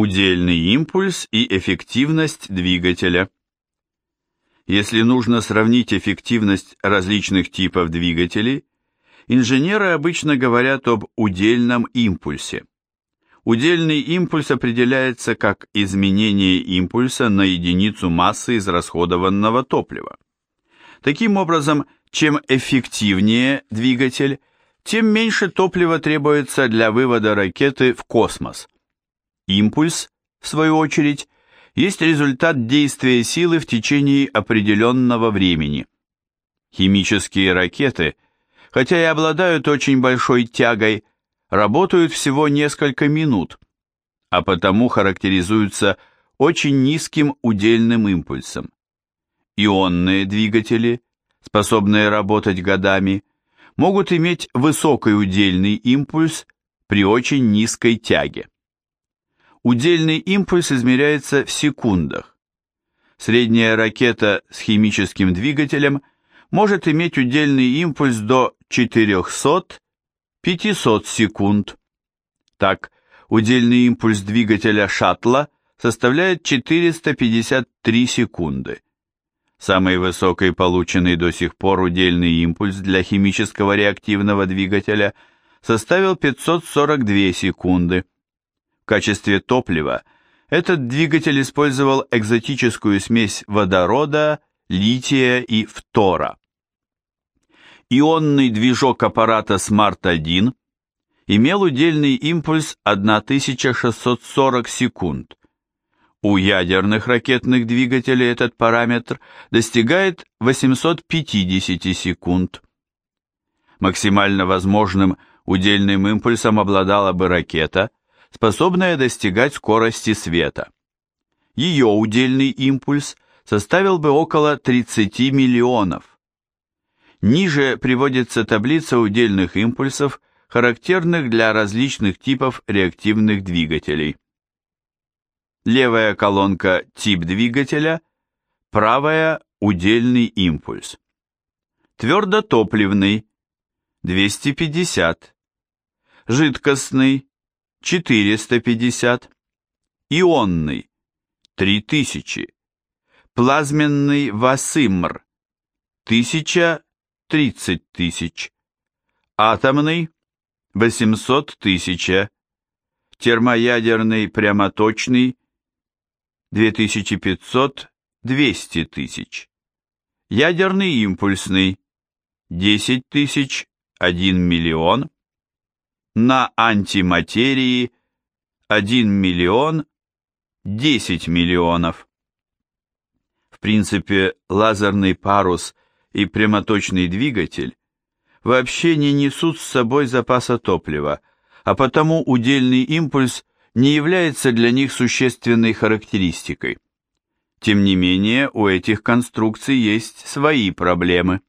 Удельный импульс и эффективность двигателя. Если нужно сравнить эффективность различных типов двигателей, инженеры обычно говорят об удельном импульсе. Удельный импульс определяется как изменение импульса на единицу массы израсходованного топлива. Таким образом, чем эффективнее двигатель, тем меньше топлива требуется для вывода ракеты в космос. Импульс, в свою очередь, есть результат действия силы в течение определенного времени. Химические ракеты, хотя и обладают очень большой тягой, работают всего несколько минут, а потому характеризуются очень низким удельным импульсом. Ионные двигатели, способные работать годами, могут иметь высокий удельный импульс при очень низкой тяге. Удельный импульс измеряется в секундах. Средняя ракета с химическим двигателем может иметь удельный импульс до 400-500 секунд. Так, удельный импульс двигателя шаттла составляет 453 секунды. Самый высокий полученный до сих пор удельный импульс для химического реактивного двигателя составил 542 секунды качестве топлива этот двигатель использовал экзотическую смесь водорода, лития и фтора. Ионный движок аппарата Smart-1 имел удельный импульс 1640 секунд. У ядерных ракетных двигателей этот параметр достигает 850 секунд. Максимально возможным удельным импульсом обладала бы ракета, способная достигать скорости света. Ее удельный импульс составил бы около 30 миллионов. Ниже приводится таблица удельных импульсов, характерных для различных типов реактивных двигателей. Левая колонка тип двигателя, правая удельный импульс. Твердотопливный 250, жидкостный 450, ионный 3000, плазменный Васимр 1030 тысяч, атомный 800 тысяч, термоядерный прямоточный 2500 200 тысяч, ядерный импульсный 10 тысяч 1 миллион, на антиматерии 1 миллион 10 миллионов. В принципе, лазерный парус и прямоточный двигатель вообще не несут с собой запаса топлива, а потому удельный импульс не является для них существенной характеристикой. Тем не менее, у этих конструкций есть свои проблемы.